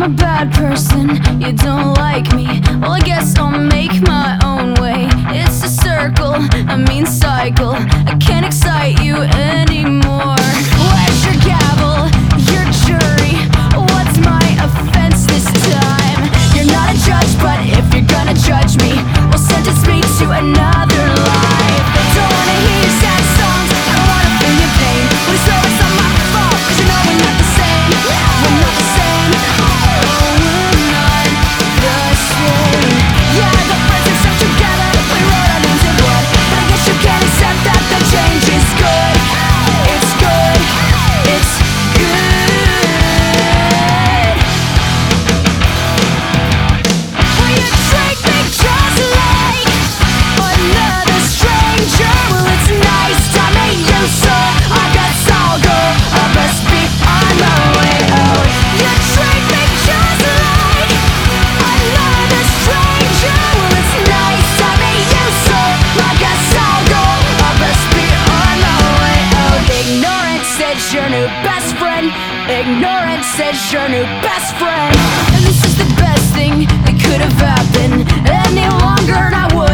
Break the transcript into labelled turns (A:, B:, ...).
A: I'm a bad person, you don't like me. Well I guess I'll make my best friend. Ignorance is your new best friend. And this is the best thing that could have happened any longer, and I would.